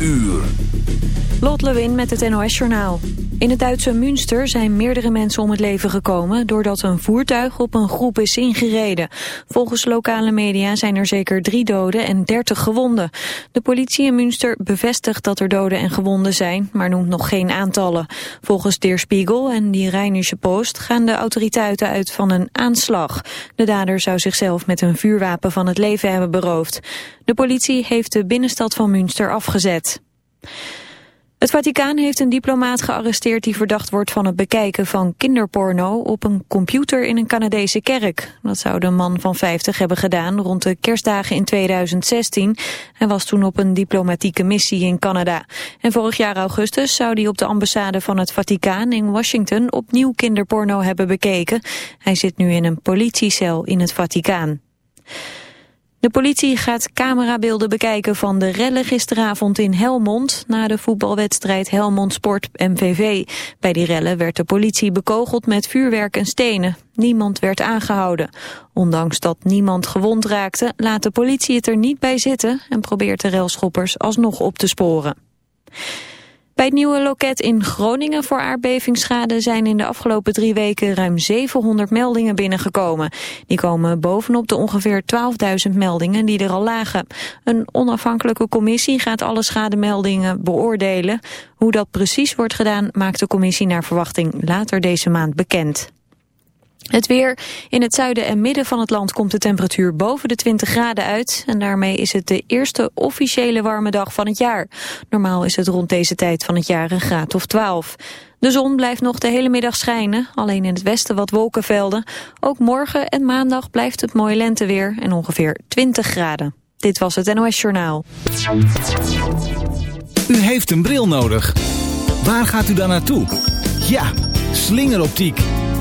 uur. Lot Lewin met het NOS Journaal. In het Duitse Münster zijn meerdere mensen om het leven gekomen... doordat een voertuig op een groep is ingereden. Volgens lokale media zijn er zeker drie doden en dertig gewonden. De politie in Münster bevestigt dat er doden en gewonden zijn... maar noemt nog geen aantallen. Volgens Der Spiegel en die Rheinische Post gaan de autoriteiten uit van een aanslag. De dader zou zichzelf met een vuurwapen van het leven hebben beroofd. De politie heeft de binnenstad van Münster afgezet. Het Vaticaan heeft een diplomaat gearresteerd die verdacht wordt van het bekijken van kinderporno op een computer in een Canadese kerk. Dat zou de man van 50 hebben gedaan rond de kerstdagen in 2016. Hij was toen op een diplomatieke missie in Canada. En vorig jaar augustus zou hij op de ambassade van het Vaticaan in Washington opnieuw kinderporno hebben bekeken. Hij zit nu in een politiecel in het Vaticaan. De politie gaat camerabeelden bekijken van de rellen gisteravond in Helmond... na de voetbalwedstrijd Helmond Sport MVV. Bij die rellen werd de politie bekogeld met vuurwerk en stenen. Niemand werd aangehouden. Ondanks dat niemand gewond raakte, laat de politie het er niet bij zitten... en probeert de relschoppers alsnog op te sporen. Bij het nieuwe loket in Groningen voor aardbevingsschade zijn in de afgelopen drie weken ruim 700 meldingen binnengekomen. Die komen bovenop de ongeveer 12.000 meldingen die er al lagen. Een onafhankelijke commissie gaat alle schademeldingen beoordelen. Hoe dat precies wordt gedaan maakt de commissie naar verwachting later deze maand bekend. Het weer. In het zuiden en midden van het land komt de temperatuur boven de 20 graden uit. En daarmee is het de eerste officiële warme dag van het jaar. Normaal is het rond deze tijd van het jaar een graad of 12. De zon blijft nog de hele middag schijnen. Alleen in het westen wat wolkenvelden. Ook morgen en maandag blijft het mooi lenteweer en ongeveer 20 graden. Dit was het NOS Journaal. U heeft een bril nodig. Waar gaat u dan naartoe? Ja, slingeroptiek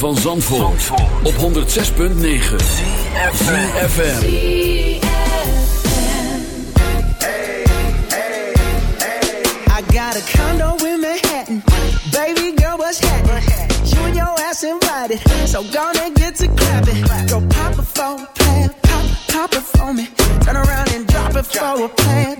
van Zandvoort, op 106.9 FM. I got a condo in Manhattan. Baby girl, what's happening? You and your ass invited. So gonna get to clapping. Go pop a plan. Pop, pop it for me. Turn around and drop it for a plan.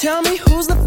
Tell me who's the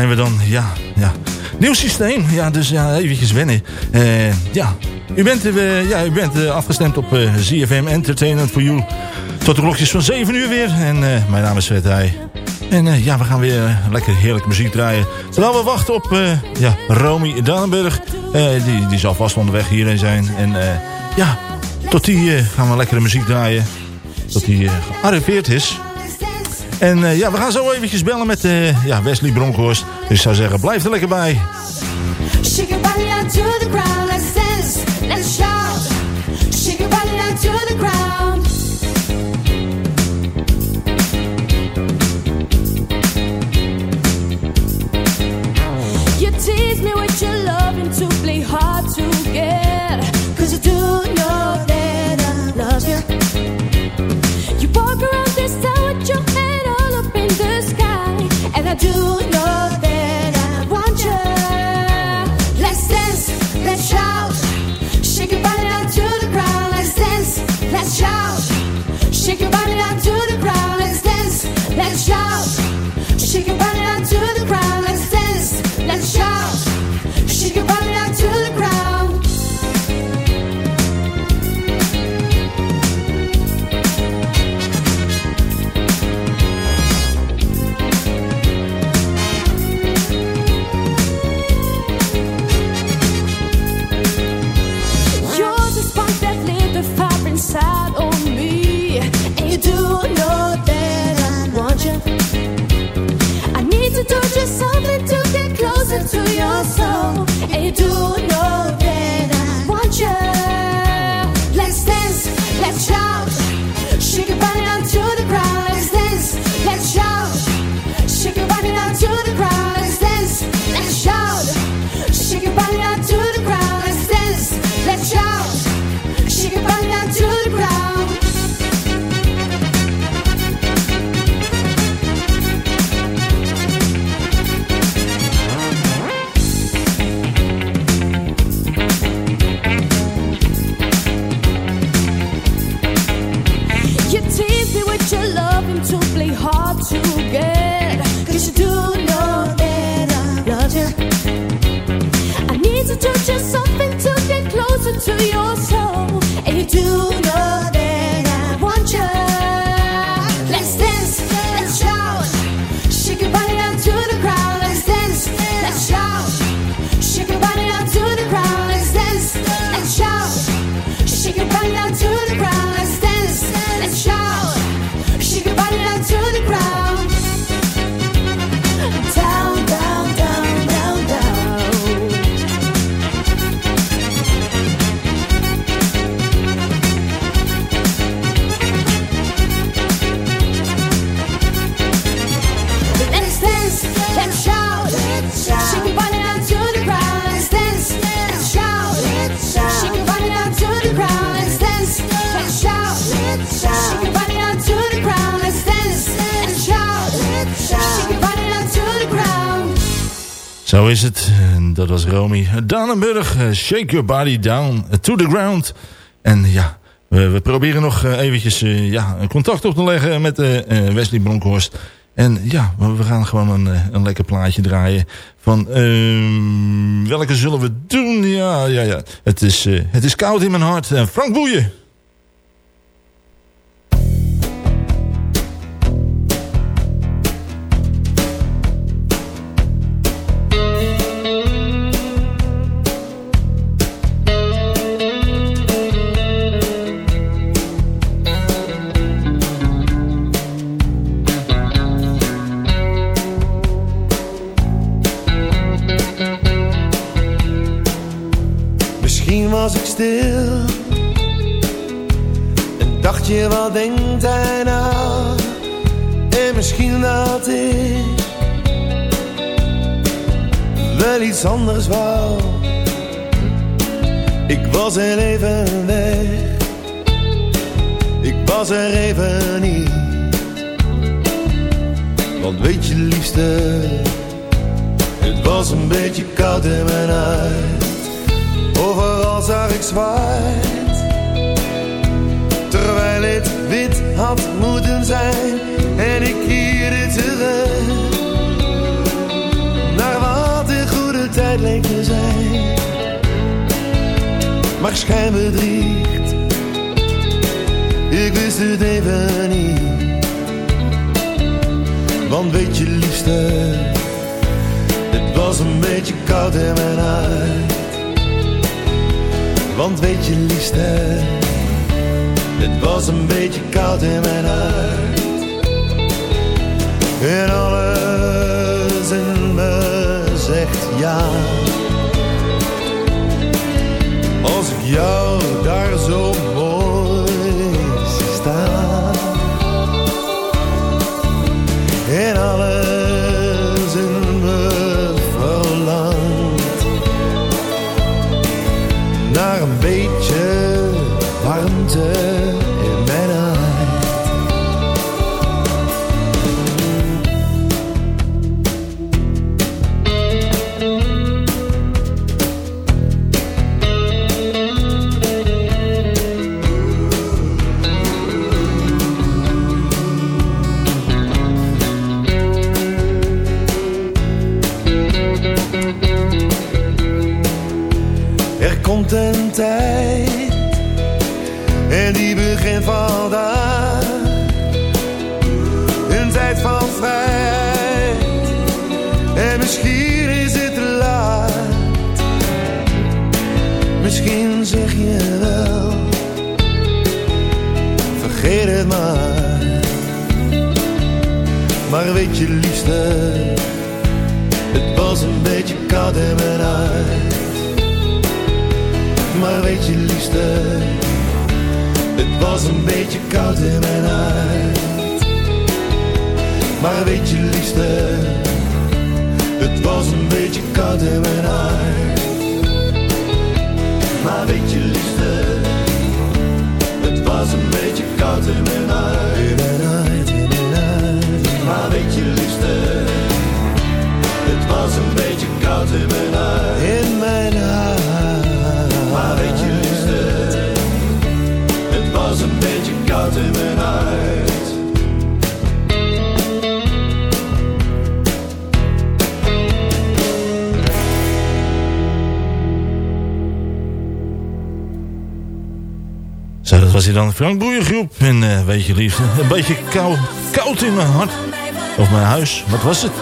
zijn we dan. Ja, ja. Nieuw systeem. Ja, dus ja, eventjes wennen. Uh, ja. U bent, uh, ja, u bent eh, afgestemd op ZFM Entertainment voor You. Tot de klokjes van 7 uur weer. En mijn naam is Fred En En ja, we gaan weer lekker heerlijk muziek draaien. Terwijl we wachten op ja, Romy Danenburg. die, die zal vast onderweg hierheen zijn. En ja, tot die gaan we lekkere muziek draaien. Tot die gearriveerd is. En eh, ja, we gaan zo eventjes bellen met eh, ja, Wesley Bronkhorst. Dus ik zou zeggen, blijf er lekker bij. to the ground. Let's dance, let's shout. Zo is het. En dat was Romy. Danenburg, eh, shake your body down to the ground. En ja, we, we proberen nog eh, eventjes eh, ja, contact op te leggen met Wesley Bronkhorst. En ja, we gaan gewoon een, een lekker plaatje draaien. Van ehm, welke zullen we doen? Ja, ja, ja. Het is, het is koud in mijn hart. Frank Boeien. Stil. En dacht je wat denkt hij nou? En misschien dat ik Wel iets anders wou. Ik was er even weg. Ik was er even niet. Want weet je liefste Het was een beetje koud in mijn huis Zag ik Terwijl het wit had moeten zijn En ik keerde terug. Naar wat in goede tijd leek te zijn. Maar schijn bedriegt Ik wist het even niet. Want weet je liefste Het was een beetje koud in mijn huis want weet je liefste, het was een beetje koud in mijn hart. En alles in me zegt ja. Als ik jou daar zo Weet je liefste, het was een beetje koud in mijn hart. Maar weet je liefste, het was een beetje koud in mijn hart. Maar weet je liefste, het was een beetje koud in mijn hart. Maar weet je liefste, het was een beetje koud in mijn hart. Maar weet je liefste, het was een beetje koud in mijn hart. In mijn hart. Maar weet je liefste, het was een beetje koud in mijn hart. Zo, dat was hij dan. Frank Boeiengroep. En eh, weet je liefde, een beetje kou, koud in mijn hart. Of mijn huis, wat was het?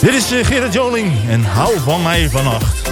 Dit is eh, Gerard Joling en hou van mij vannacht.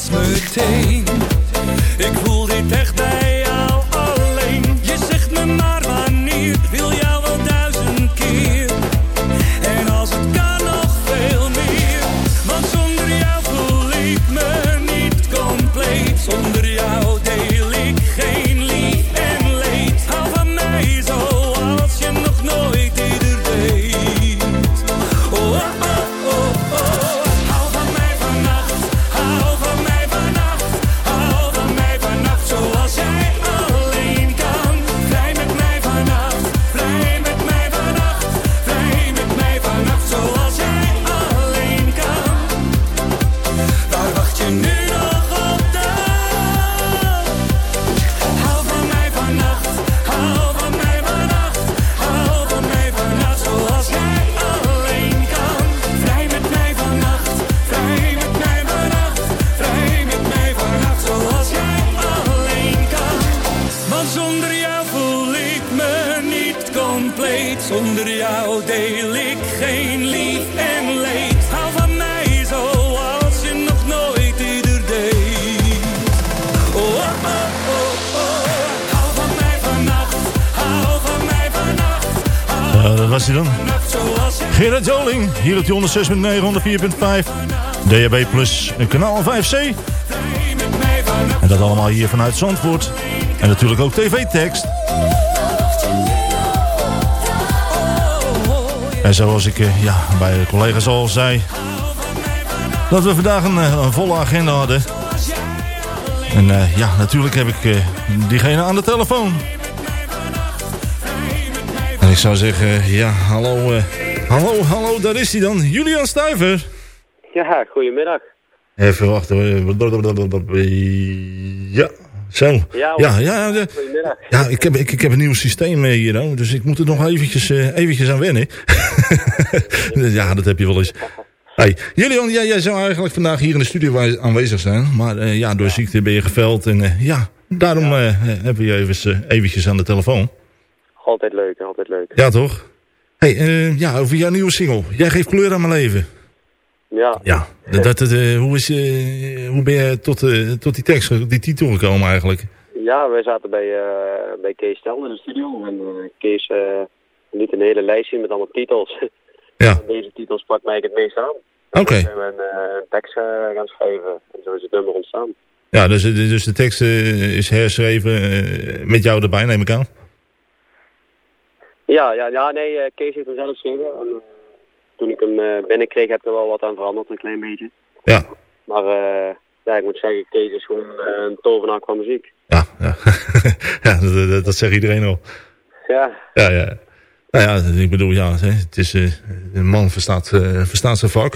smooth tea. Op die 106.9, 104.5. DHB Plus, en kanaal 5C. met mij vannacht. En dat allemaal hier vanuit Zandvoort. En natuurlijk ook tv-tekst. En zoals ik eh, ja, bij de collega's al zei... dat we vandaag een, eh, volle agenda hadden. En eh, ja, natuurlijk heb ik diegene aan de telefoon. En ik zou zeggen, ja, hallo, hallo, hallo, daar is hij dan. Julian Stuiver. Ja, goedemiddag. Even wachten. Ja, zo. Ja, Ja, ja, de- ja ik, heb, ik, ik heb een nieuw systeem hier, dus ik moet er nog eventjes, eh, eventjes aan wennen. ja, dat heb je wel eens. Hey, Julian, jij, jij zou eigenlijk vandaag hier in de studio aanwezig zijn. Maar eh, ja, door ziekte ben je geveld. En eh, ja, daarom hebben we je even, eventjes aan de telefoon. Altijd leuk, altijd leuk. Ja, toch? Hey, eh, ja, over jouw nieuwe single. Jij geeft kleur aan mijn leven. Ja. Ja, dat, dat, eh, hoe, is, eh, hoe ben je tot, tot die tekst, die titel gekomen eigenlijk? Ja, wij zaten bij, bij Kees Stel in de studio. En Kees liet een hele lijst zien met allemaal titels. Ja. En deze titel sprak mij het meest aan. Oké. En zijn we een, een tekst gaan schrijven. En zo is het nummer ontstaan. Ja, dus, dus de tekst is herschreven met jou erbij, neem ik aan. Ja, ja, ja nee, eh, Kees heeft hem zelf geschreven. En, eh, toen ik hem eh, binnenkreeg heb ik er wel wat aan veranderd, een klein beetje. Ja. Maar ja, ik moet zeggen, Kees is gewoon een tovenaar qua muziek. Ja, ja. ja dat, dat, dat zegt iedereen al. Ja, Ja, ja. Nou ja, ik bedoel, ja, het is, een man verstaat, verstaat zijn vak.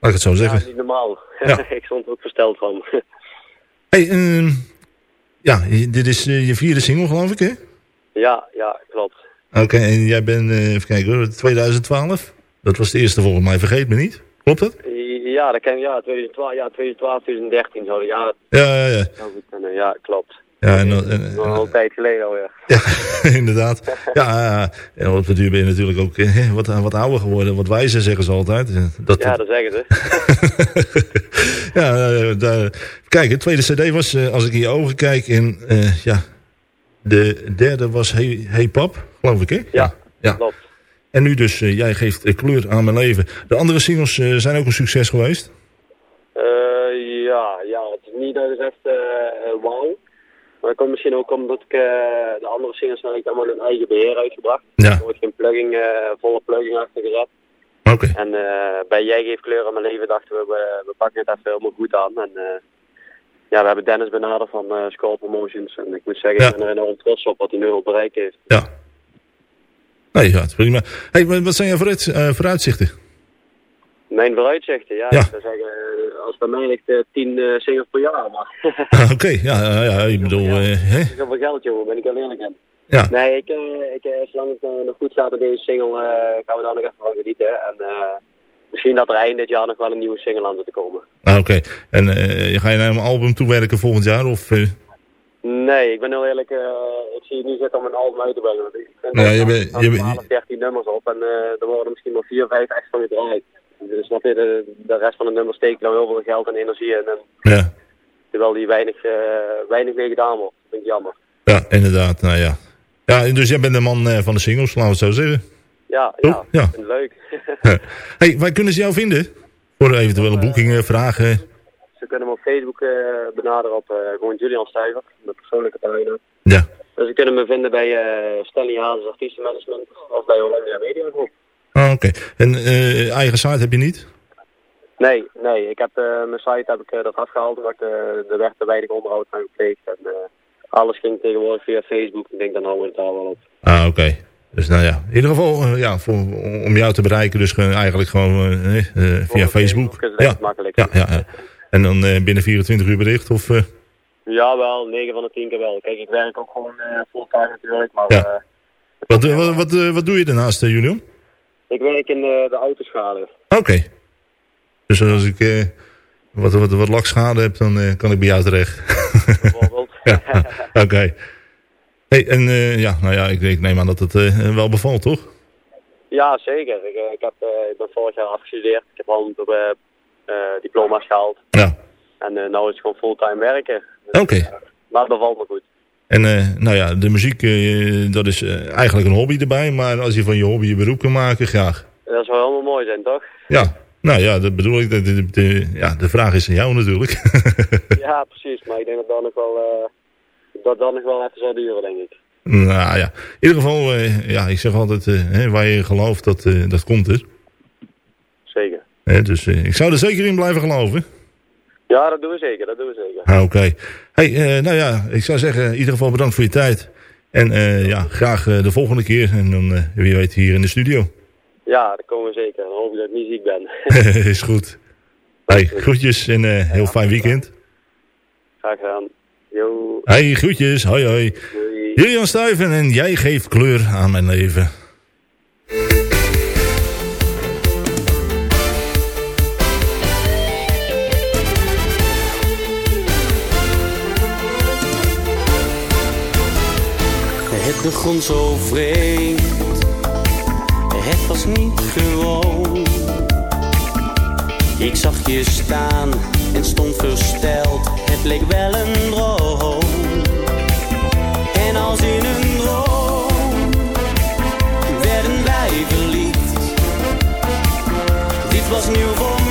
Laat ik het zo ja zeggen. niet normaal. Ja. ik stond er ook versteld van. hey, ehm, ja, dit is je vierde single, geloof ik, hè? ja, ja, klopt. Oké, en jij bent, eh, even kijken hoor, 2012? Dat was de eerste volgens mij, vergeet me niet. Klopt dat? Ja, dat kan ja, 2012, ja, 2012, 2013 zo. Ja, Ja, ja, ja. Ja, klopt. Ja, en, en, Nog al een tijd geleden alweer. ja inderdaad. Ja, ja, en op de duur ben je natuurlijk ook eh, wat, wat ouder geworden. Wat wijzer zeggen ze altijd. Dat, Ja, dat zeggen ze. ja, daar- kijk, het tweede cd was, eh, als ik in je ogen kijk, en ja, de derde was Hey, hey Pap, geloof ik, hè? Ja, ja. klopt. En nu dus, eh, jij geeft kleur aan mijn leven. De andere singles eh, zijn ook een succes geweest. Eh, ja, ja, het is niet dat het echt wauw. Maar dat komt misschien ook omdat ik de andere singles eigenlijk allemaal in eigen beheer uitgebracht. Ja. Er wordt geen plugging, volle plugging achter gezet. Oké. En bij Jij geeft kleur aan mijn leven dachten we, we, we pakken het even helemaal goed aan. En ja, we hebben Dennis benaderd van eh Skull Promotions. En ik moet zeggen, ik ben er enorm trots op wat hij nu al bereikt heeft. Ja. Nee, ja, prima. Hey, wat zijn jouw vooruit, eh, vooruitzichten? Mijn vooruitzichten, ja. Ja. Ik zou zeggen, eh, als bij mij ligt, eh, tien singles per jaar. Maar Oké, ja, ja, ja, ik bedoel... eh, hè? heel veel geld, jongen, ben ik heel eerlijk in. Ja. Nee, ik, ik, zolang het nog goed staat met deze single, gaan we daar nog even van genieten. En misschien dat er eind dit jaar nog wel een nieuwe single aan zit te komen. Ah, Oké, en ga je naar een album toewerken volgend jaar? Of, Nee, ik ben heel eerlijk, eh, ik zie het nu zitten om een album uit te brengen. Want ik vind Ja, je bent- je bent- 12, 13 nummers op en eh, er worden misschien maar 4, 5 extra gedraaid. Dus snap je, de, de rest van de nummers steek ik nou heel veel geld en energie in. En ja, terwijl die weinig, eh, weinig mee gedaan wordt. Dat vind ik jammer. ja, inderdaad, nou ja. Ja, dus jij bent de man van de singles, laten we het zo zeggen. Ja, ja, Ja. ik vind het leuk. hey, waar kunnen ze jou vinden? Voor eventuele boekingen, vragen. Ze kunnen me op Facebook eh, benaderen op eh, gewoon Julian Stuyver, mijn persoonlijke pagina. Ja. Dus ze kunnen me vinden bij eh Stanley Hazes Artiestenmanagement of bij Hollandia Media Groep. Ah, oké. En eh, eigen site heb je niet? Nee, nee. Ik heb mijn site heb ik dat afgehaald omdat ik er werd te weinig onderhoud aan gepleegd. En, alles ging tegenwoordig via Facebook. Ik denk dan houden we het daar wel op. Ah, oké. Dus nou ja, in ieder geval, ja, voor, om jou te bereiken, dus gewoon eigenlijk gewoon eh, via Facebook. Ja, makkelijk. ja, ja, ja. En dan eh, binnen 24 uur bericht of... eh, Ja, wel. 9 van de 10 keer wel. Kijk, ik werk ook gewoon eh fulltime natuurlijk. Maar Ja. wat, wat, wat, wat doe je daarnaast, Julian? ik werk in de autoschade. Oké. Dus als ik wat, wat, wat lakschade heb, dan kan ik bij jou terecht. Bijvoorbeeld. ja, oké. Hey, en ja, nou ja, ik, ik neem aan dat het wel bevalt, toch? Ja, zeker. Ik, ik, heb, ik ben vorig jaar afgestudeerd. Ik heb al uh, diploma's gehaald. Ja. En nu is het gewoon fulltime werken. Oké. Okay. maar het bevalt me goed. En uh, nou ja, de muziek, uh, dat is uh, eigenlijk een hobby erbij. Maar als je van je hobby je beroep kan maken, graag. Dat zou helemaal mooi zijn, toch? Ja, nou ja, dat bedoel ik. De, de, de, ja, de vraag is aan jou natuurlijk. ja, precies. Maar ik denk dat dat nog wel, dat dat nog wel even zal duren, denk ik. Nou ja, in ieder geval, ja, ik zeg altijd, hè, waar je gelooft, dat, dat komt er. Zeker. Dus ik zou er zeker in blijven geloven. Ja, dat doen we zeker, dat doen we zeker. Ah, Oké. Okay. Hey, nou ja, ik zou zeggen, in ieder geval bedankt voor je tijd. En ja, graag de volgende keer. En dan, wie weet, hier in de studio. Ja, dat komen we zeker. Dan hoop ik dat ik niet ziek ben. is goed. Hey, groetjes en uh, heel fijn weekend. Graag gedaan. Yo. Hey, groetjes. Hoi, hoi. Doei. Julian Stuyven en jij geeft kleur aan mijn leven. Begon zo vreemd, het was niet gewoon. Ik zag je staan en stond versteld, het leek wel een droom. En als in een droom werden wij verliefd. Dit was nieuw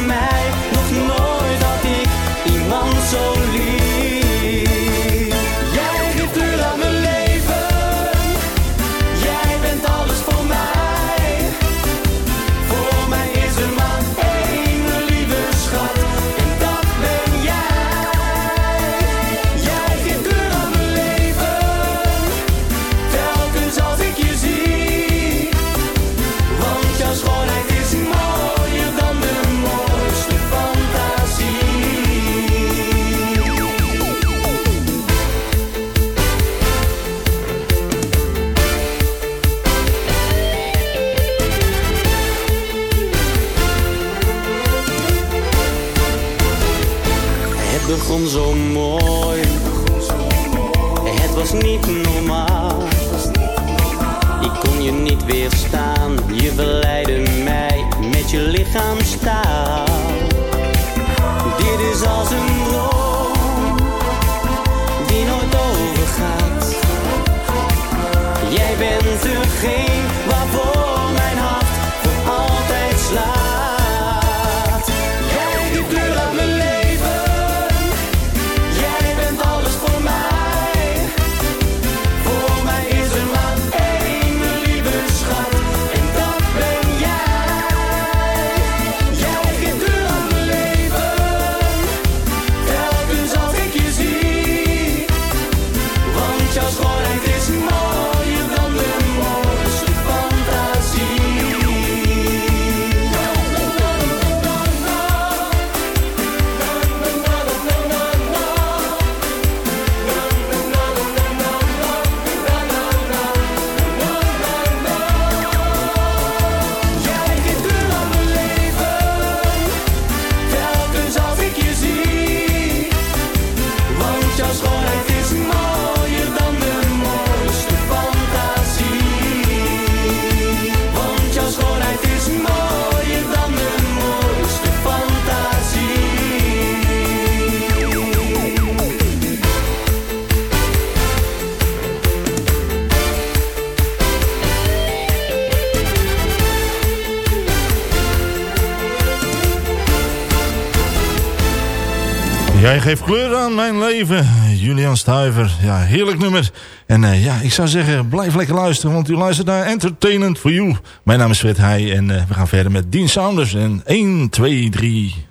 geeft kleur aan mijn leven. Julian Stuiver. Ja, heerlijk nummer. En uh, ja, ik zou zeggen, blijf lekker luisteren. Want u luistert naar Entertainment for You. Mijn naam is Fred Heij. En uh, we gaan verder met Dean Saunders. En 1, 2, 3.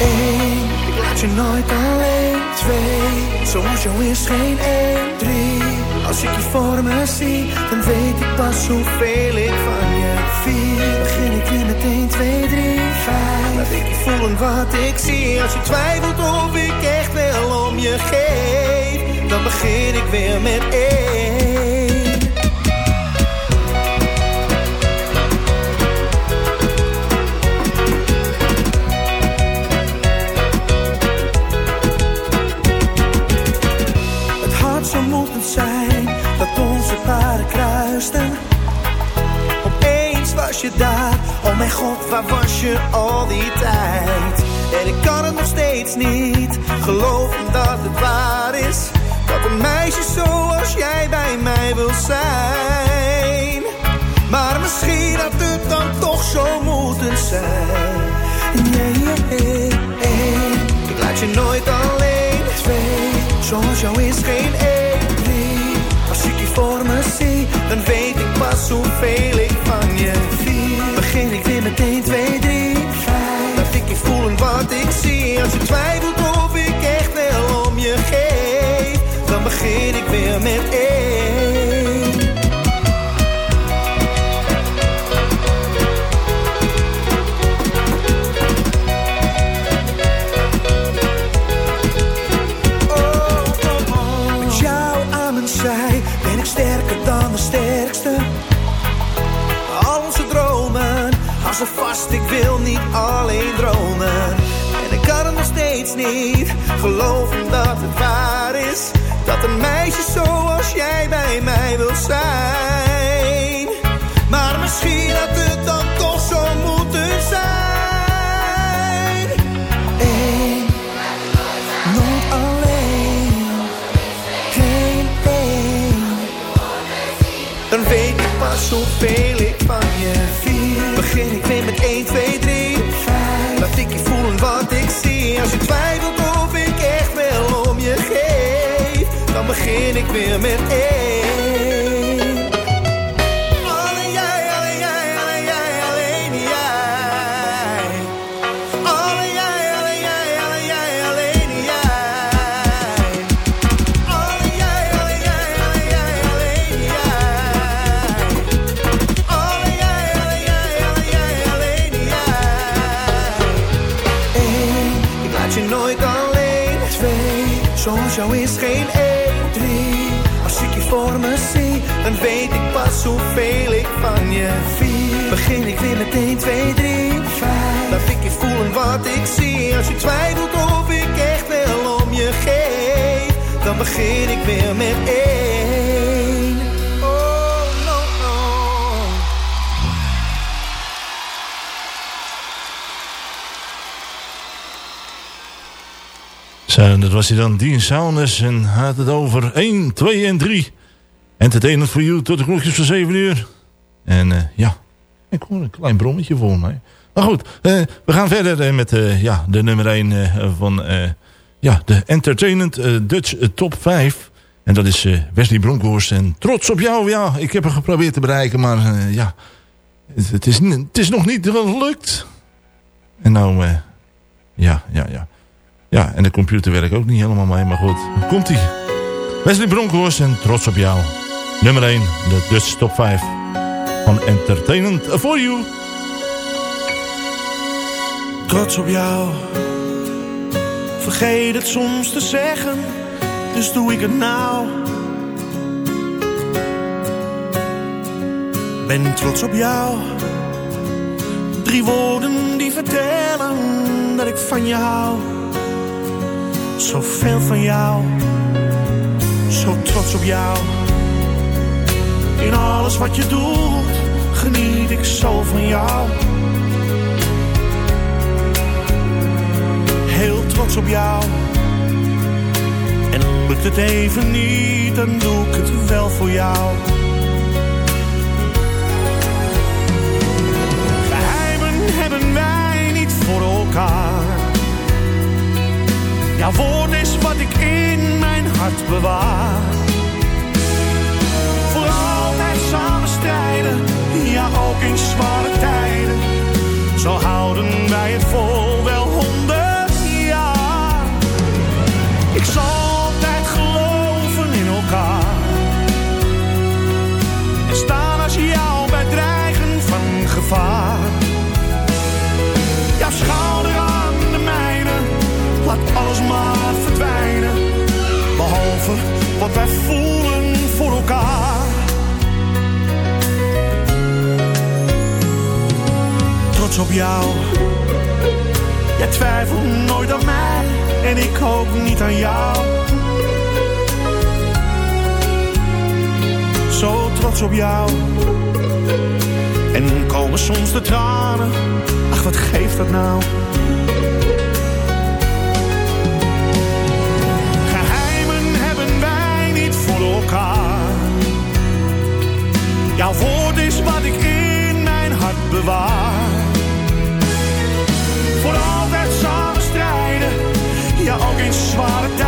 Eén, ik laat je nooit alleen. Twee, zoals jou is geen één. Drie, als ik je voor me zie, dan weet ik pas hoeveel ik van je. Vier, begin ik weer met 1, 2, 3, 5. Laat ik voelen wat ik zie. Als je twijfelt of ik echt wel om je geef, dan begin ik weer met één. Het had zo moeten zijn dat onze paden kruisten. Opeens was je daar, oh mijn god, waar was je al En ik kan het nog steeds niet geloven dat het waar is. Dat een meisje zoals jij bij mij wil zijn. Maar misschien had het dan toch zo moeten zijn. Nee, nee, nee. Ik laat je nooit alleen. Twee, zoals jou is geen één. Drie, als ik je voor me zie, dan weet ik pas hoeveel ik van je vier. Begin ik weer met 1, 2, Als je twijfelt of ik echt wel om je geef, dan begin ik weer met één. Met jou aan mijn zij ben ik sterker dan de sterkste. Al onze dromen, hou ze vast, ik wil niet alleen dromen. Niet geloven dat het waar is. Dat een meisje zoals jij bij mij wil zijn. Maar misschien had het dan toch zo moeten zijn. Eén, nooit alleen. Geen één. Dan weet ik pas hoeveel ik weer met 1. Dan weet ik pas hoeveel ik van je vier. Begin ik weer met 1, 2, 3, 5. Laat ik je voelen wat ik zie. Als je twijfelt of ik echt wel om je geef, dan begin ik weer met één. Oh, no, no. Zo, dat was hij dan, Dean Saunders. En had het over 1, 2 en 3. Entertainment for you tot de klokjes van 7 uur. En eh, ja, ik hoor een klein brommetje voor mij. Maar goed, eh, we gaan verder eh, met ja, de nummer 1 eh, van ja, de Entertainment Dutch Top 5. En dat is Wesley Bronkhorst. En trots op jou, ja, ik heb hem geprobeerd te bereiken, maar ja, het, is, het is nog niet gelukt. En nou, ja, ja, ja. Ja, en de computer werkt ook niet helemaal mee, maar goed. Komt ie. Wesley Bronkhorst en trots op jou. Nummer 1, de Dutch Top 5 van Entertainment for You. Trots op jou. Vergeet het soms te zeggen, dus doe ik het nou. Ben trots op jou. Drie woorden die vertellen dat ik van je hou. Zoveel van jou. Zo trots op jou. In alles wat je doet, geniet ik zo van jou. Heel trots op jou. En lukt het even niet, dan doe ik het wel voor jou. Geheimen hebben wij niet voor elkaar. Jouw woord is wat ik in mijn hart bewaar. Ja ook in zware tijden. Zo houden wij het vol wel honderd jaar. Ik zal altijd geloven in elkaar. En staan als jou bij dreigen van gevaar. Jouw schouder aan de mijne, laat alles maar verdwijnen. Behalve wat wij voelen voor elkaar. Op jou. Jij twijfelt nooit aan mij en ik ook niet aan jou. Zo trots op jou. En komen soms de tranen. Ach, wat geeft dat nou? Geheimen hebben wij niet voor elkaar. Jouw woord is wat ik in mijn hart bewaar. Ja ook in zware.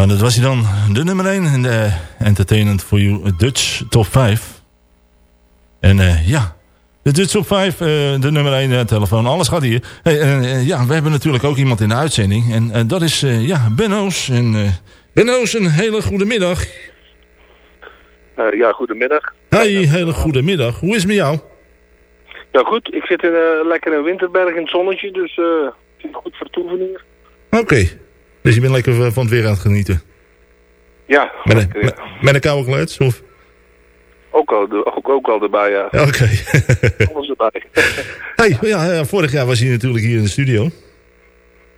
Zo, dat was hij dan. De nummer 1 in de Entertainment for You Dutch Top 5. En eh, ja, de Dutch Top 5, eh, de nummer 1 uh, telefoon, alles gaat hier. Hey, eh, ja, we hebben natuurlijk ook iemand in de uitzending. En eh, dat is eh, ja, Benno's. En eh Benno's, een hele goede middag. Eh, ja, goedemiddag. Hey, hele goede middag. Hoe is het met jou? Ja, goed. Ik zit in, eh, lekker in Winterberg in het zonnetje, dus eh het is goed vertoeven hier. Oké. Dus je bent lekker eh, van het weer aan het genieten. Ja, Met een, ja. met, met een koude? Of? ook, al, ook, ook al erbij, ja. Ja, Oké. Alles erbij. hey, ja, ja, vorig jaar was hij natuurlijk hier in de studio.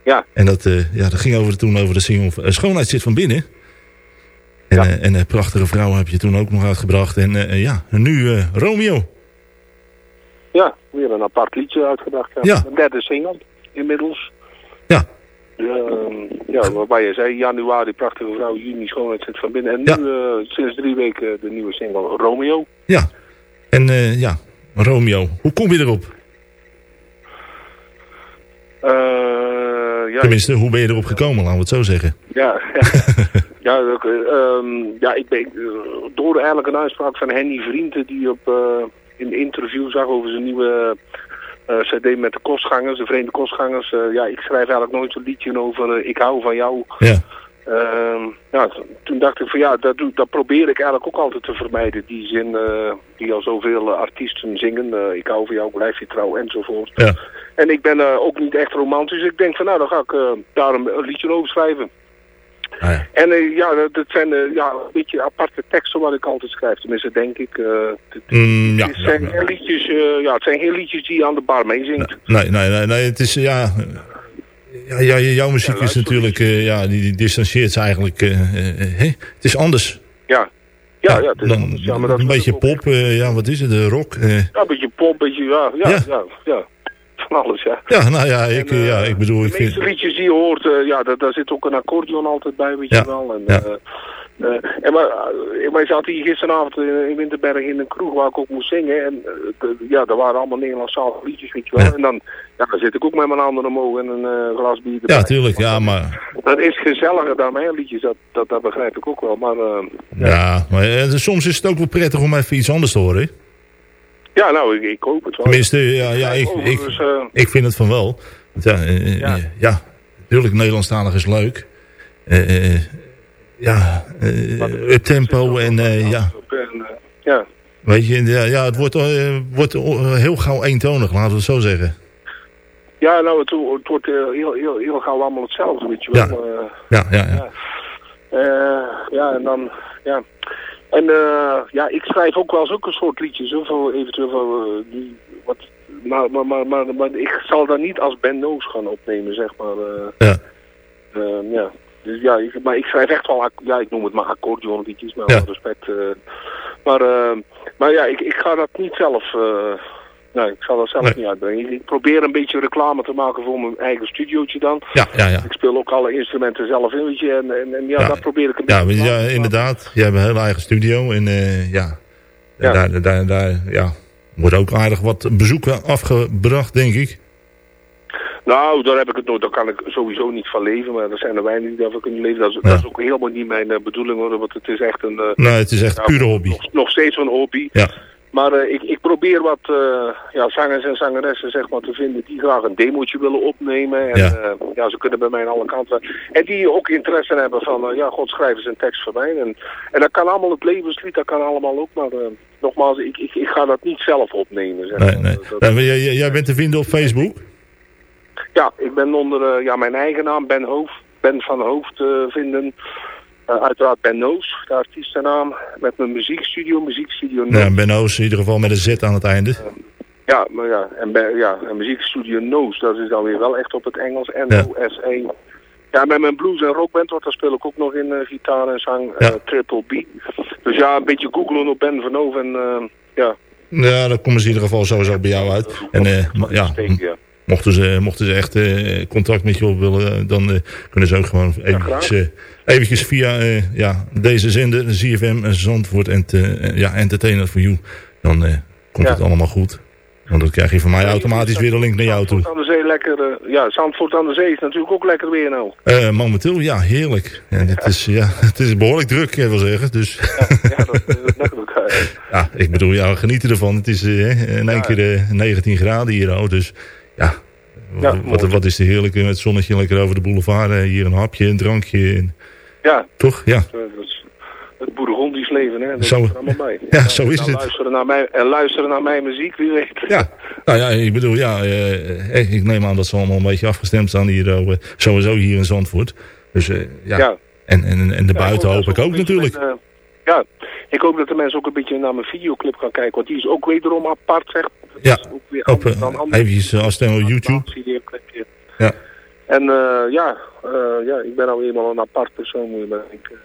Ja. En dat, eh, ja, dat ging over, toen over de single eh, Schoonheid zit van binnen. En, eh, en Prachtige Vrouw heb je toen ook nog uitgebracht. En ja, nu Romeo. ja, weer een apart liedje uitgebracht. Ja. Ja. Een derde single, inmiddels. Ja. Ehm, ja, waarbij je zei, januari prachtige vrouw, juni schoonheid zit van binnen. En nu eh, sinds drie weken de nieuwe single Romeo. Ja. En eh, ja, Romeo. Hoe kom je erop? Eh, ja, Tenminste, hoe ben je erop gekomen, laten we het zo zeggen. Ja, ja, eh, ehm, ja ik ben door eigenlijk een uitspraak van Henny Vrienden die op in een interview zag over zijn nieuwe cd met de kostgangers, de vreemde kostgangers. Eh, ja, ik schrijf eigenlijk nooit zo'n liedje over eh, ik hou van jou. Ja. Ehm, ja, toen dacht ik van ja, dat, doe, dat probeer ik eigenlijk ook altijd te vermijden. Die zin eh, die al zoveel eh, artiesten zingen. eh, ik hou van jou, blijf je trouw enzovoort. Ja. En ik ben eh, ook niet echt romantisch. Ik denk van nou, dan ga ik eh, daar een, een liedje over schrijven. En eh, ja, dat- zijn eh, ja, een beetje aparte teksten wat ik altijd schrijf. Tenminste, denk ik. eh, het, Mm, ja, het zijn geen liedjes, ja, het zijn geen liedjes die je aan de bar meezingt. Nee, nee, nee, nee het is, ja... Ja, ja, jouw muziek is natuurlijk, ja, die, die distancieert eigenlijk, hè? het is anders. Ja, ja, ja. het is Dan, anders. ja maar dat een beetje pop, ja, wat is het, de rock. Ja, een beetje pop, een beetje, Ja. ja, ja. Van alles, ja. ja, nou ja, ik, eh, ja, ik bedoel, ik De vind... meeste liedjes die je hoort, eh, ja, daar, daar zit ook een accordeon altijd bij, weet Ja, je wel. En, ja. eh, Eh, en maar, uh, wij zaten hier gisteravond in, in Winterberg in een kroeg waar ik ook moest zingen. En eh, ja, er waren allemaal Nederlandse liedjes, weet je wel. En dan, ja, dan zit ik ook met mijn handen omhoog en een eh, glas bier erbij. Ja, tuurlijk. Ja, maar, Dat is gezelliger dan mijn liedjes, dat, dat, dat begrijp ik ook wel. Maar eh, ja, maar eh, soms is het ook wel prettig om even iets anders te horen. hè? Ja, nou, ik, ik hoop het wel. Tenminste, ja, ja, ik, ik, Overigens, eh, ik vind het van wel. Ja, eh, Ja. ja. natuurlijk Nederlandstalig is leuk. Eh, eh, ja, eh, het tempo en eh, ja, eh, ja. weet je, ja, ja het wordt, eh, wordt eh, heel gauw eentonig, laten we het zo zeggen. Ja, nou, het, het wordt eh, heel, heel, heel gauw allemaal hetzelfde, weet je wel. Ja. Eh, Ja, ja, ja. Eh, ja, en dan, ja. En eh, ja, ik schrijf ook wel eens ook een soort liedjes, hoor, voor eventueel eh, die, wat, maar, maar, maar, maar, maar ik zal dat niet als Ben Noos gaan opnemen, zeg maar. eh. Ja. Eh, ja. Dus ja, ik, maar ik schrijf echt wel, ja, ik noem het maar accordeonliedjes, met Ja. respect. maar, maar ja, ik, ik ga dat niet zelf, nee, ik zal dat zelf Nee. niet uitbrengen. Ik, probeer een beetje reclame te maken voor mijn eigen studiootje dan. Ja, ja, ja. Ik speel ook alle instrumenten zelf in, weet je, en, en, en ja, Ja. dat probeer ik een Ja, beetje ja, inderdaad. Je hebt een hele eigen studio en eh, ja, Ja. Daar, daar, daar ja, wordt ook aardig wat bezoeken afgebracht, denk ik. Nou, daar heb ik het nooit. Daar kan ik sowieso niet van leven. Maar er zijn er weinig die daarvan kunnen leven. Dat is, dat is ook helemaal niet mijn eh, bedoeling hoor. Want het is echt een... eh, Nee, het is echt pure hobby. Nog, nog steeds een hobby. Ja. Maar eh, ik, ik probeer wat eh, ja, zangers en zangeressen zeg maar, te vinden die graag een demootje willen opnemen. En Ja. ja. ja, ze kunnen bij mij aan alle kanten. En die ook interesse hebben van, eh, ja, god, schrijf eens een tekst voor mij. En, en dat kan allemaal het levenslied, dat kan allemaal ook. Maar eh, nogmaals, ik, ik, ik ga dat niet zelf opnemen. Zeg Nee, maar. nee. Dat- maar jij, jij- bent te vinden op Facebook? ja, ik ben onder eh, ja, mijn eigen naam, Ben Hoofd, Ben van Hoofd te vinden. Eh, uiteraard Ben Noos, de artiestennaam. Met mijn muziekstudio, muziekstudio Noos. Ja, Ben Oos in ieder geval met een Z aan het einde. Ja, maar ja, en, ben, ja, en muziekstudio Noos, dat is dan weer wel echt op het Engels. N-O-S-E. Ja, met mijn blues en rockband, want daar speel ik ook nog in eh, gitaar en zang, eh, Triple B. Dus ja, een beetje googlen op Ben van Hoofd en eh, ja, Ja, dan komen ze in ieder geval sowieso bij jou uit. En ja, ja. mochten, ze, mochten ze echt contact met je op willen, dan kunnen ze ook gewoon eventjes, eh, eventjes via eh, ja, deze zender, ZFM Zandvoort en eh, ja, Entertainment for You. Dan eh, komt het allemaal goed. Want dan krijg je van mij automatisch weer een link naar jou toe. Zandvoort aan de zee lekker, eh, ja, Zandvoort aan de zee is natuurlijk ook lekker weer nou. Eh, momenteel, ja, heerlijk. Ja, het, is, ja, het is behoorlijk druk, wel zeggen. Dus, ja, ik bedoel, ja, genieten ervan. Het is eh, in één keer eh, 19 graden hier, oh, dus ja. Ja, wat, wat is de heerlijke met het zonnetje lekker over de boulevard. eh, hier een hapje, een drankje. En, Ja. toch? Ja. Eh, dat het boerengondisch leven, hè. Dat Zo- is er allemaal bij. Ja, zo is het. Luisteren naar mij, en luisteren naar mijn muziek, wie weet. Ja, nou ja, ik bedoel, ja, eh, eh, ik neem aan dat ze allemaal een beetje afgestemd staan hier, eh, sowieso hier in Zandvoort. Dus eh, ja. Ja. En, en, en de buiten hoop ik ook natuurlijk. Ja, ik hoop dat de mensen ook een beetje naar mijn videoclip gaan kijken, want die is ook wederom apart, zeg. Ja, weer op, anders dan eventjes uh, als het op YouTube. Ja. En eh, ja, eh, ja, ik ben nou eenmaal een apart persoon, moet je maar denken.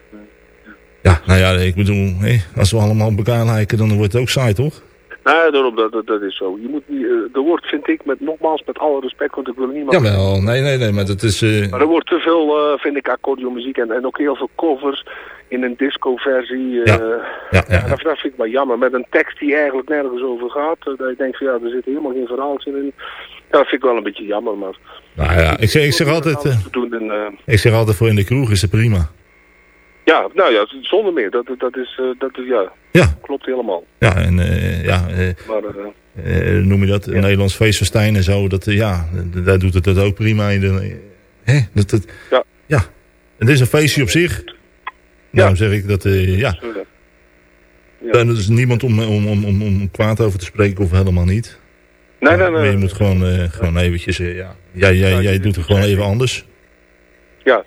Ja, nou ja, ik bedoel, hé, als we allemaal op elkaar lijken, dan wordt het ook saai, toch? Nee, daarom, dat, dat, dat is zo. Je moet niet, eh, er wordt, vind ik, met, nogmaals, met alle respect, want ik wil niemand... Jawel, nee, nee, nee, maar dat is... eh, Maar er wordt te veel, eh, vind ik, accordeonmuziek en, en ook heel veel covers in een disco-versie. eh, ja, ja. en Dat, dat vind ik maar jammer. Met een tekst die eigenlijk nergens over gaat. eh, dat je denkt van ja, er zit helemaal geen verhaaltje in. Ja, dat vind ik wel een beetje jammer. Maar Nou ja, ik zeg, ik zeg altijd... eh, ik zeg altijd voor in de kroeg is het prima. ja, nou ja, zonder meer. Dat, dat, is, dat is, ja, Ja. klopt helemaal. Ja, en ja, Maar noem je dat, een Nederlands feestfestijn en zo, dat, ja, daar doet het dat ook prima. in de- hè, dat, dat, ja. ja, het is een feestje op zich. Daarom zeg ik dat, eh, ja, daar is niemand om, om, om, om, om kwaad over te spreken of helemaal niet. Nee, nee, Maar nee. je moet gewoon, eh, gewoon eventjes, eh, ja, jij, jij, jij doet het gewoon even anders. Ja.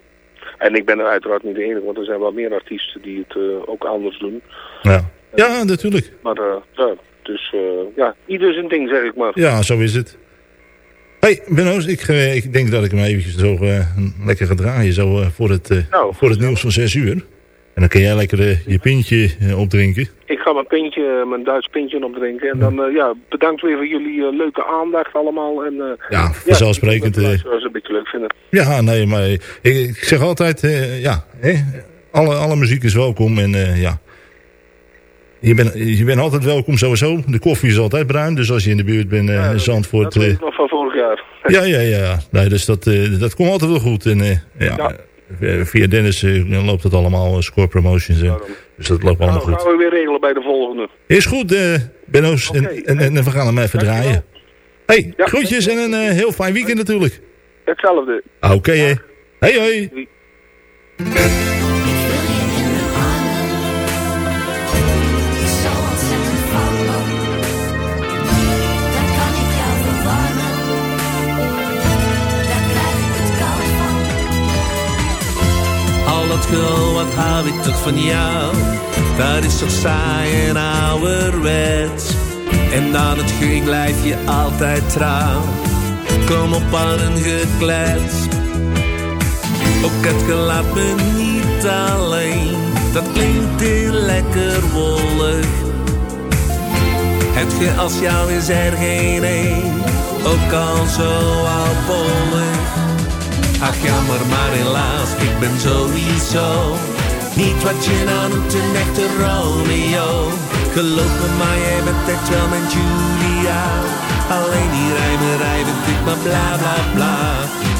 En ik ben er uiteraard niet de enige, want er zijn wel meer artiesten die het ook anders doen. Ja, ja natuurlijk. Maar eh, ja, dus ja, ieder zijn ding zeg ik maar. Ja, zo is het. hey, Benno's, ik, ik denk dat ik hem eventjes zo lekker ga draaien zo, voor, het, Nou. voor het nieuws van 6 uur. En dan kun jij lekker eh, je pintje eh, opdrinken. Ik ga mijn pintje, mijn Duits pintje opdrinken. En dan, eh, ja, bedankt weer voor jullie eh, leuke aandacht allemaal. En, eh, Ja, vanzelfsprekend. Ja, eh, dat luisteraars een beetje leuk vinden. ja, nee, maar ik, ik zeg altijd, eh, ja, hè, alle, alle muziek is welkom. En eh, ja, je bent je bent altijd welkom sowieso. De koffie is altijd bruin. Dus als je in de buurt bent eh, in Zandvoort... Dat eh, ik nog van vorig jaar. ja, ja, ja. Nee, dus dat, eh, dat komt altijd wel goed. En eh, ja, eh, via Dennis eh, loopt het allemaal, eh, score promotions. en dus dat loopt allemaal Nou, goed. gaan we weer regelen bij de volgende. Is goed, eh Benno's. En, en, en we gaan hem even draaien. Hey, groetjes en een eh, heel fijn weekend natuurlijk. Hetzelfde. Oké, hè. Hey, hoi. Wat hou ik toch van jou? Dat is toch saai en ouderwets. En dan het ging blijf je altijd trouw. Kom op aan een geklets. Ook het gelaat me niet alleen. Dat klinkt heel lekker wollig. Het ge als jou is er geen een. Ook al zo oudbollig. Ach jammer, maar helaas, ik ben sowieso Niet wat je nou noemt een Romeo. Geloof me maar, jij bent echt wel mijn Julia. Alleen die rijmerij vind ik maar bla bla bla.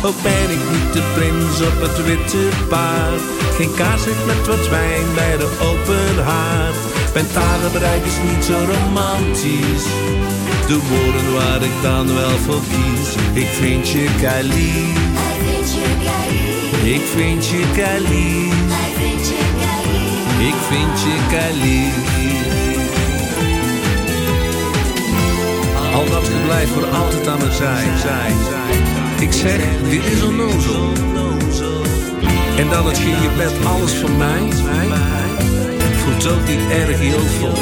Ook ben ik niet de prins op het witte paard. Geen kaarslicht met wat wijn bij de open haard. Mijn talenbereik is niet zo romantisch. De woorden waar ik dan wel voor kies. Ik vind je kei ik vind je kei Ik vind je kei Al dat geblijf voor altijd aan mijn zij, zij. Ik zeg, dit is onnozel. En dan het je bent alles voor mij. Voelt ook niet erg heel vol.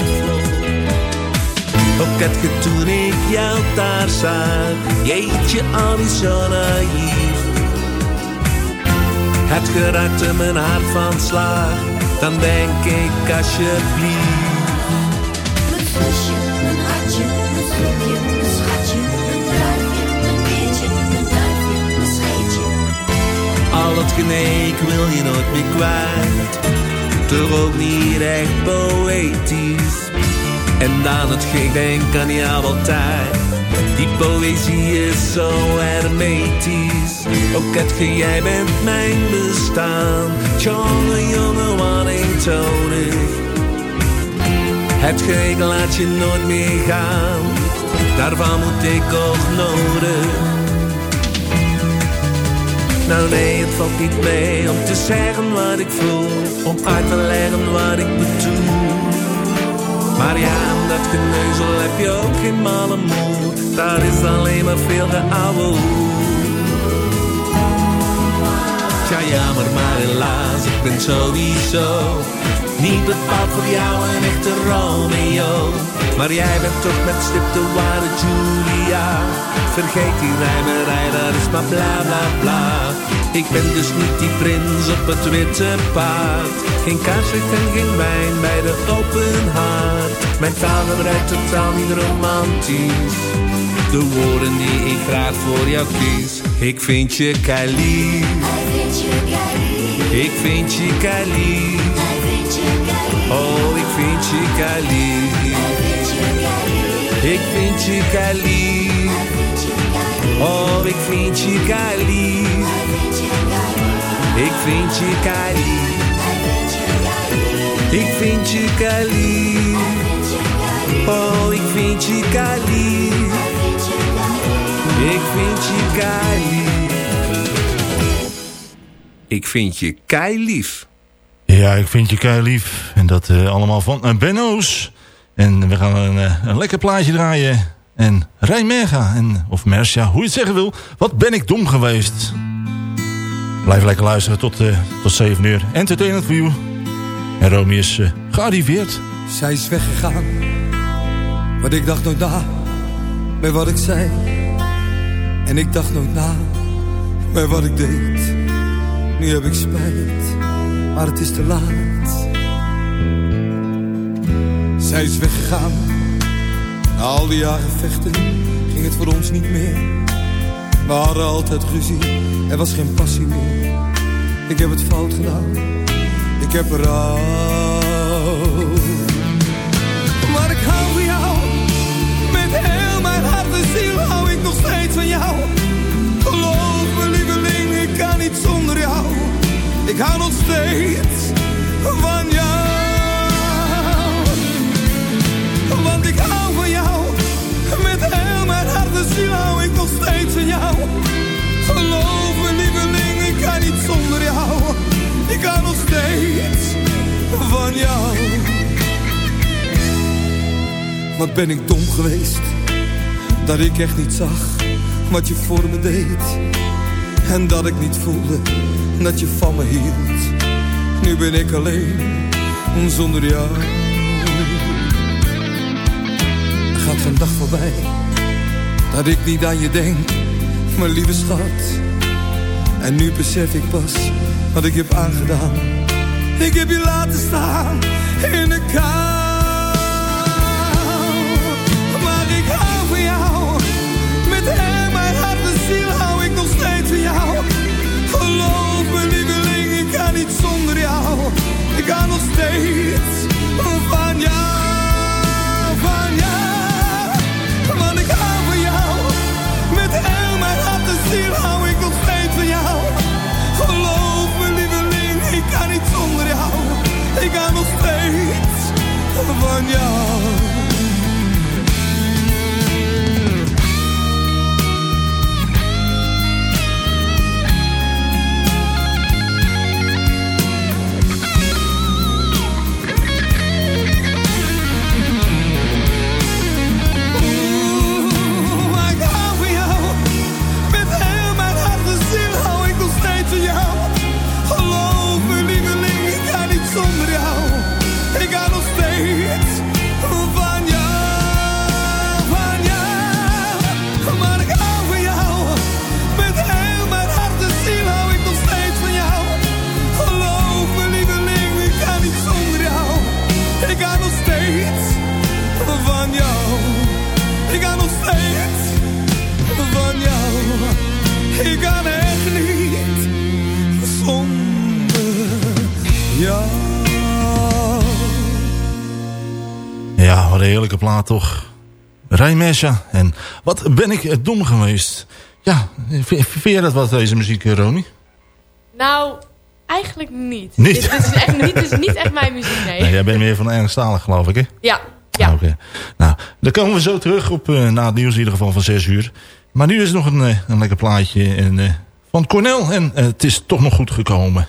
Ook het toen ik jou daar zag. Jeetje, al die zo naïef. Het geraakte mijn hart van slag. Dan denk ik alsjeblieft. Mijn zusje, mijn hartje, mijn zoekje, mijn schatje, mijn bruidje, mijn beertje, mijn duifje, mijn scheetje. Al het geneek wil je nooit meer kwijt. Toch ook niet echt poëtisch. En dan het gedenk aan jou altijd. Die poëzie is zo hermetisch. Ook ge, jij bent mijn bestaan. Jonge, jonge, wat eentonig. Het ik laat je nooit meer gaan. Daarvan moet ik ook nodig. Nou nee, het valt niet mee om te zeggen wat ik voel. Om uit te leggen wat ik bedoel. Maar ja, dat geneuzel heb je ook geen malle moe. Dat is alleen maar veel te ouwe hoer. Tja, jammer, maar helaas, ik ben sowieso niet bepaald voor jou een echte Romeo. Maar jij bent toch met stip de ware Julia. Vergeet die rijmerij, dat is maar bla bla bla. Ik ben dus niet die prins op het witte paard. Geen kaarslicht en geen wijn bij de open haard. Mijn taal gebruikt totaal niet romantisch. De woorden die ik graag voor jou kies. Ik vind je kei lief. Ik vind je kei lief. Oh, ik vind je kei lief. Ik vind je kei lief. Oh, ik vind je kei lief. Ik vind je kei lief. Ik vind je kei lief. Oh, ik vind je kei. Ik vind je kei. Ik vind je kei lief. Ja, ik vind je kei lief. En dat eh, allemaal van uh, Benno's. En we gaan een, eh, een lekker plaatje draaien. En Rijmerga, en, of Mercia, hoe je het zeggen wil. Wat ben ik dom geweest. Blijf lekker luisteren tot, eh, tot 7 uur. Entertainment voor you. En Romy is eh, gearriveerd. Zij is weggegaan. Want ik dacht nooit na bij wat ik zei. En ik dacht nooit na bij wat ik deed. Nu heb ik spijt, maar het is te laat. Zij is weggegaan. Na al die jaren vechten ging het voor ons niet meer. We hadden altijd ruzie, er was geen passie meer. Ik heb het fout gedaan, ik heb rouw. Maar ik hou van jou, met heel mijn hart en ziel hou ik nog steeds van jou. Geloof me lieveling, ik kan niet zonder jou. Ik hou nog steeds van jou. Want ik hou van jou, met heel mijn hart en ziel hou ik nog steeds van jou. Geloof me lieveling, ik kan niet zonder jou. Ik hou nog steeds van jou. Wat ben ik dom geweest, dat ik echt niet zag wat je voor me deed. En dat ik niet voelde dat je van me hield. Nu ben ik alleen zonder jou. Gaat geen dag voorbij dat ik niet aan je denk, mijn lieve schat. En nu besef ik pas wat ik heb aangedaan. Ik heb je laten staan in de kou. Maar ik hou van jou. Met heel mijn hart en ziel hou ik nog steeds van jou. Geloof me lieveling, ik kan niet zonder jou. Ik hou nog steeds toch. Rijmesja. En wat ben ik dom geweest. Ja, vind je dat wat, deze muziek, eh, Roni? Nou, eigenlijk niet. Niet? Dit, dit is echt niet, dit is niet echt mijn muziek, nee. Nee, jij bent meer van Engelstalig, geloof ik, hè? Ja, ja. Ah, Oké. Nou, dan komen we zo terug op, eh, na het nieuws in ieder geval van 6 uur. Maar nu is nog een, eh, een lekker plaatje en, van Cornel. En het is toch nog goed gekomen.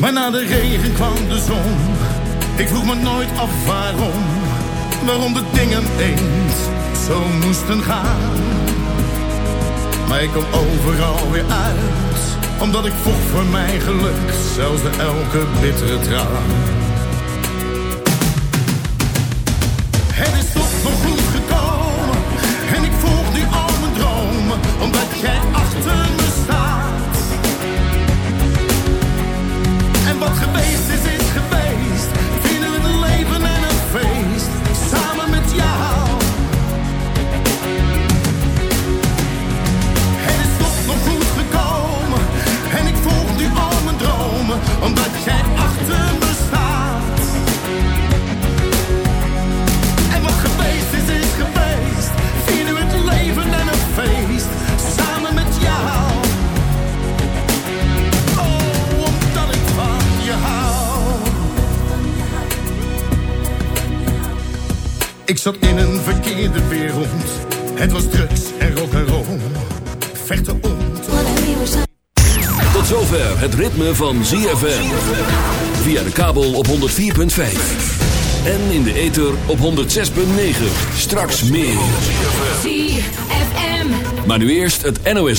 Maar na de regen kwam de zon. Ik vroeg me nooit af waarom. Waarom de dingen eens zo moesten gaan. Maar ik kwam overal weer uit. Omdat ik vocht voor mijn geluk. Zelfs de elke bittere traan. Het is toch nog goed gekomen. En ik volg nu al mijn dromen. Omdat jij Ik zat in een verkeerde wereld. Het was drugs en rock and roll. Vechten om. Tot zover het ritme van ZFM. Via de kabel op 104.5. En in de ether op 106.9. Straks meer. ZFM. Maar nu eerst het NOS.